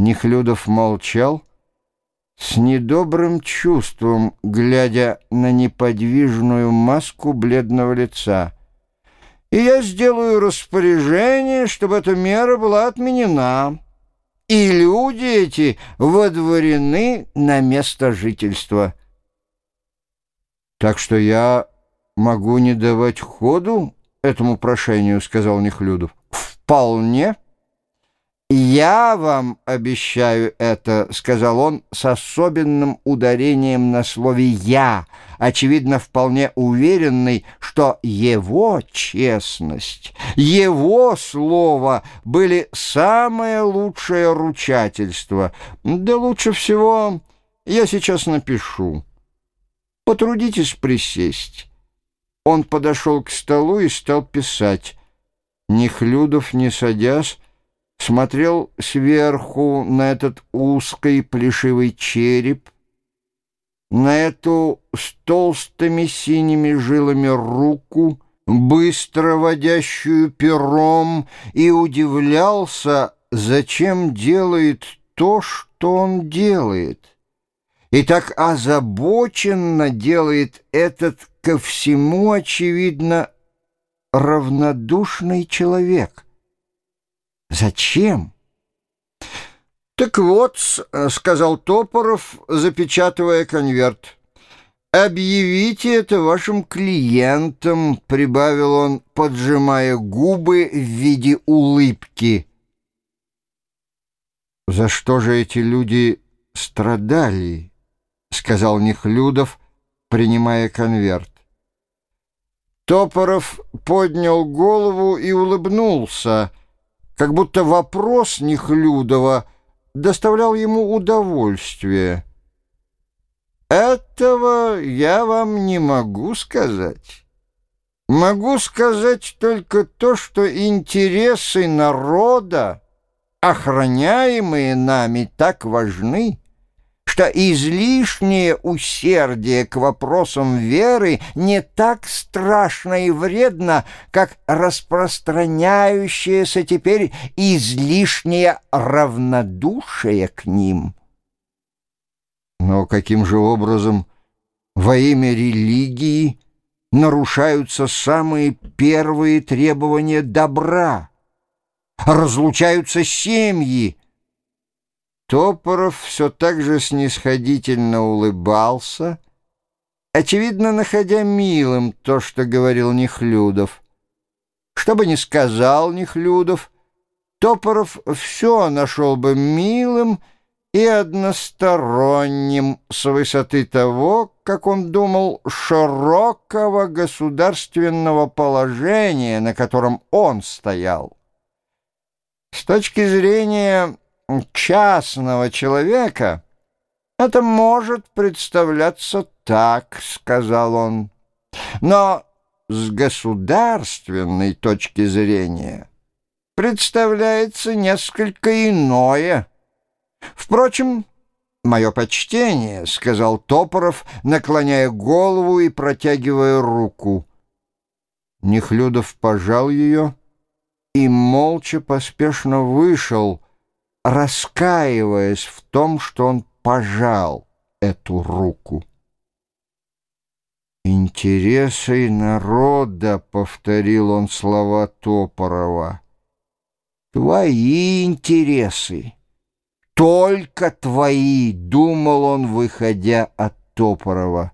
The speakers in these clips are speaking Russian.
Нехлюдов молчал, с недобрым чувством, глядя на неподвижную маску бледного лица. «И я сделаю распоряжение, чтобы эта мера была отменена, и люди эти водворены на место жительства». «Так что я могу не давать ходу этому прошению», — сказал Нехлюдов. «Вполне». «Я вам обещаю это», — сказал он с особенным ударением на слове «я», очевидно, вполне уверенный, что его честность, его слово были самое лучшее ручательство. Да лучше всего я сейчас напишу. Потрудитесь присесть. Он подошел к столу и стал писать. Нехлюдов, не садясь, смотрел сверху на этот узкий плешивый череп, на эту с толстыми синими жилами руку, быстро водящую пером, и удивлялся, зачем делает то, что он делает. И так озабоченно делает этот ко всему, очевидно, равнодушный человек — Зачем? «Так вот», — сказал Топоров, запечатывая конверт, «объявите это вашим клиентам», — прибавил он, поджимая губы в виде улыбки. «За что же эти люди страдали?» — сказал Нехлюдов, принимая конверт. Топоров поднял голову и улыбнулся — как будто вопрос Нехлюдова доставлял ему удовольствие. «Этого я вам не могу сказать. Могу сказать только то, что интересы народа, охраняемые нами, так важны» что излишнее усердие к вопросам веры не так страшно и вредно, как распространяющееся теперь излишнее равнодушие к ним. Но каким же образом во имя религии нарушаются самые первые требования добра, разлучаются семьи, Топоров все так же снисходительно улыбался, очевидно, находя милым то, что говорил Нехлюдов. Что бы ни сказал Нехлюдов, Топоров все нашел бы милым и односторонним с высоты того, как он думал, широкого государственного положения, на котором он стоял. С точки зрения частного человека это может представляться так, сказал он. Но с государственной точки зрения представляется несколько иное. Впрочем, «Мое почтение», — сказал Топоров, наклоняя голову и протягивая руку. Нехлюдов пожал ее и молча поспешно вышел, раскаиваясь в том, что он пожал эту руку. «Интересы народа», — повторил он слова Топорова, — «твои интересы, только твои», — думал он, выходя от Топорова.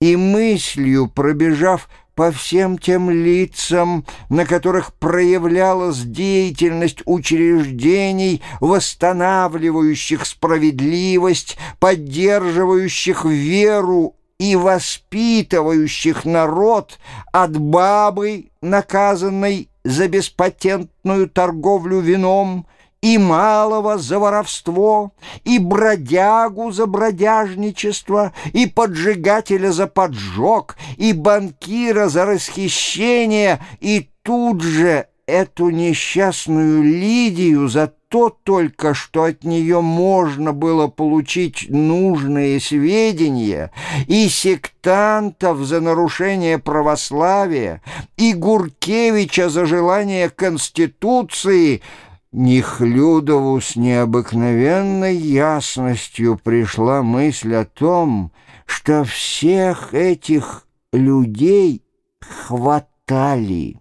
И мыслью, пробежав по всем тем лицам, на которых проявлялась деятельность учреждений, восстанавливающих справедливость, поддерживающих веру и воспитывающих народ от бабы, наказанной за беспатентную торговлю вином, и малого за воровство, и бродягу за бродяжничество, и поджигателя за поджог, и банкира за расхищение, и тут же эту несчастную Лидию за то только, что от нее можно было получить нужные сведения, и сектантов за нарушение православия, и Гуркевича за желание Конституции — Нехлюдову с необыкновенной ясностью пришла мысль о том, что всех этих людей хватали,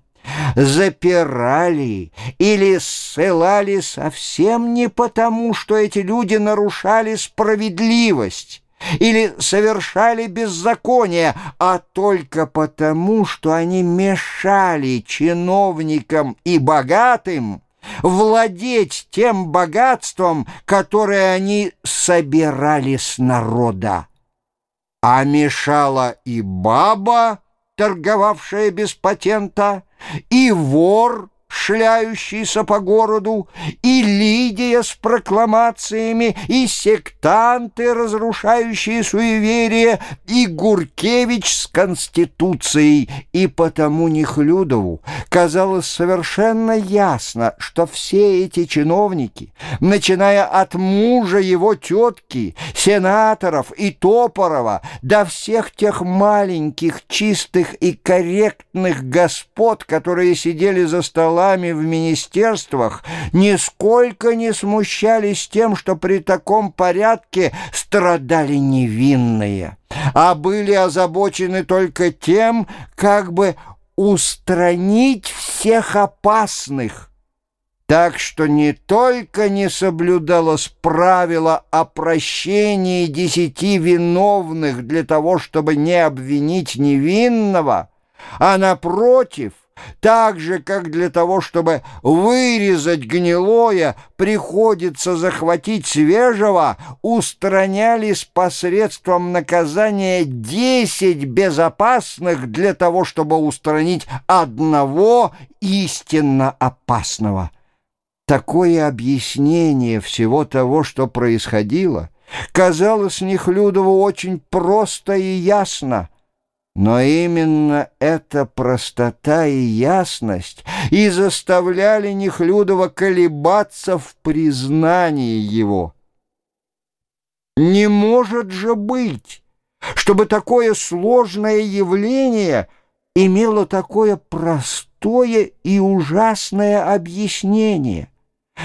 запирали или ссылали совсем не потому, что эти люди нарушали справедливость, или совершали беззаконие, а только потому, что они мешали чиновникам и богатым владеть тем богатством, которое они собирали с народа. А мешала и баба, торговавшая без патента, и вор, шляющийся по городу, и Лидия с прокламациями, и сектанты, разрушающие суеверие, и Гуркевич с конституцией, и потому Нехлюдову казалось совершенно ясно, что все эти чиновники, начиная от мужа его тетки, сенаторов и Топорова, до всех тех маленьких, чистых и корректных господ, которые сидели за столом, делами в министерствах нисколько не смущались тем, что при таком порядке страдали невинные, а были озабочены только тем, как бы устранить всех опасных, так что не только не соблюдалось правило о прощении десяти виновных для того, чтобы не обвинить невинного, а напротив – так же, как для того, чтобы вырезать гнилое, приходится захватить свежего, устранялись посредством наказания десять безопасных для того, чтобы устранить одного истинно опасного. Такое объяснение всего того, что происходило, казалось Нехлюдову очень просто и ясно — но именно эта простота и ясность и заставляли Нехлюдова колебаться в признании его. Не может же быть, чтобы такое сложное явление имело такое простое и ужасное объяснение.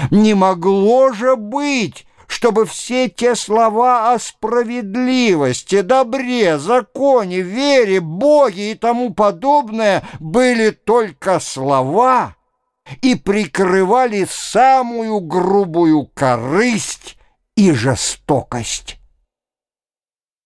Не могло же быть, чтобы все те слова о справедливости, добре, законе, вере, Боге и тому подобное были только слова и прикрывали самую грубую корысть и жестокость.